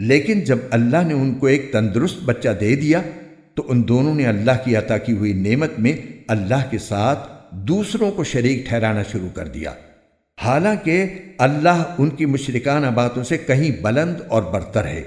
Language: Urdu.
لیکن جب اللہ نے ان کو ایک تندرست بچہ دے دیا، تو ان دونوں نے اللہ کی عطا کی ہوئی نعمت میں اللہ کے ساتھ دوسروں کو شریک ٹھہرانا شروع کر دیا۔ حالانکہ اللہ ان کی مشرکانہ باتوں سے کہیں بلند اور برتر ہے۔